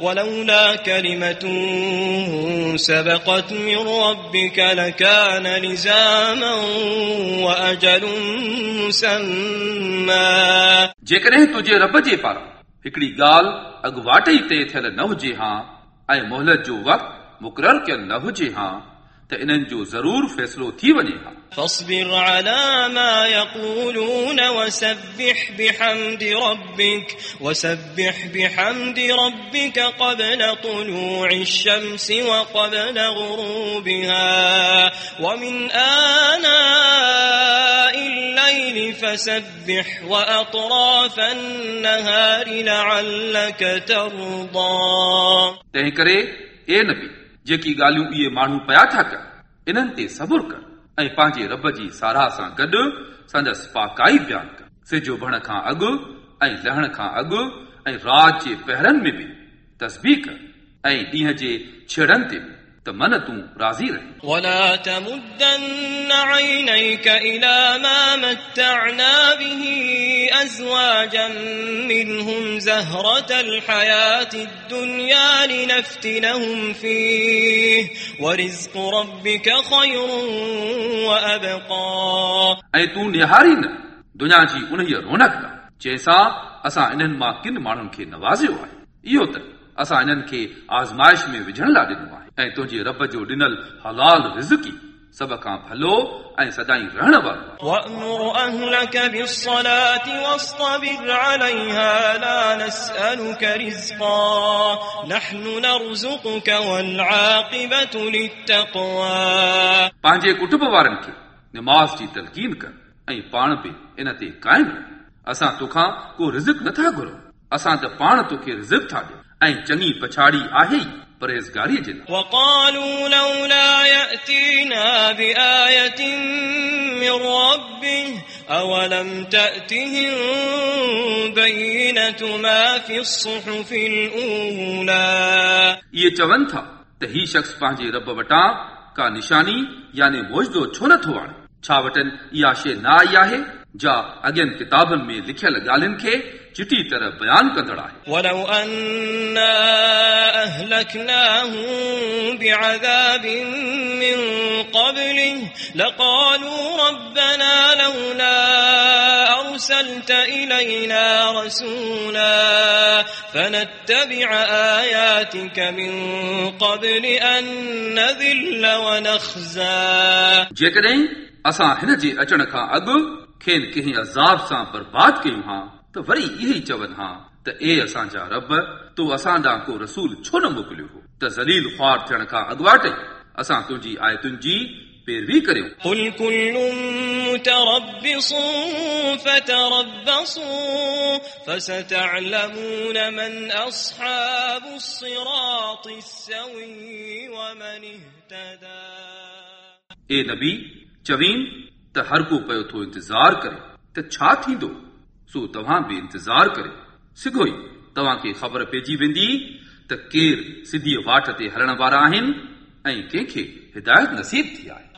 ولولا كلمة سبقت من ربك لكان لزاما وأجل مسمى जेकॾहिं तुंहिंजे रब जे पारां हिकिड़ी ॻाल्हि अॻुवाट ई तइ थियल न हुजे हा ऐं मोहलत जो वक़्तु मुक़ररु कयल न हुजे हा त इन्हनि जो ज़रूर फ़ैसिलो थी वञे हा فاصبر على ما يقولون وسبح بحمد ربك وسبح بحمد ربك قبل طلوع الشمس وقبل غروبها ومن آناء الليل فسبح وأطراف النهار لعلك ترضى तंहिं करे ए नबी जेकी ॻाल्हियूं इहे माण्हू पिया था कनि, इन्हनि ते सबुर कर ऐं पंहिंजे रब जी साराह सां गॾु संदसि पाकाई बयान कर। सिज भण खां अॻु ऐं लहण खां अॻु ऐं राति जे पहरनि में बि तस्बी कर ऐं ॾींहं जे छेड़नि ते बि, त मन तूं राज़ी रहे। عينيك إلى ما متعنا به أزواجا منهم زهرة الحياة الدنيا لنفتنهم فيه ورزق ربك خير وأبقى ऐं तूं निहारी न दुनिया जी उन रौनक ॾांहुं जंहिंसां असां इन्हनि मां किन माण्हुनि खे नवाज़ियो आहे इहो त असां इन्हनि खे आज़माइश में विझण लाइ ॾिनो आहे ऐं तुंहिंजे रब जो ॾिनल हलाल रिज़की सभ खां भलो ऐं सदाई रहण वारो पंहिंजे कुटुंब वारनि खे निमाज़ जी तलकीन कर ऐं पाण बि इन ते काइम रह असां तोखां को रिज़िक नथा घुरूं असां त पाण तोखे रिज़िक था ॾियूं ऐं चङी पछाड़ी आहे ई परहेज़गारीअ जे लाइ وقالوا لولا يأتينا بآية من ربه أولم تأتهم بينة ما في الصحف الأولى इहे चवनि था त ही शख़्स पंहिंजे रब वटां का निशानी यानी मुआज़ो छो नथो आणे छा वटनि इहा शइ न आई आहे जा अॻियनि किताबनि में लिखियल ॻाल्हियुनि खे चिटी तरह बयानु कंदड़ आहे ولو أنا أهلكناهم بعذاب من قبله لقالوا ربنا لولا أرسلت إلينا رسولا فنتبع آياتك من قبل أن نذل ونخزى जेकॾहिं असां हिन जे अचण खां अॻु खेनि कंहिं अज़ाब सां बर्बाद कयूं हा त वरी इहे ई चवनि हा त ए असांजा रब तूं असां ॾांहुं को रसूल छो न मोकिलियो हो त ज़लील ख्वार थियण खां अॻुवाट ई असां तुंहिंजी आयतुनि जी पैरवी करियूं قل كل متربص فتربصوا فستعلمون من أصحاب الصراط السوي ومن اهتدى ए नबी चवीन ته هر ڪو پيو ٿو انتظار ڪري ته ڇا ٿيندو؟ سو توهان به انتظار ڪري سگهو ئي توهان کي خبر پئجي ويندي ته ڪير سڌيءَ واٽ تي هلڻ وارا آهن ۽ ڪنهن کي هدايت نصيب ٿي آهي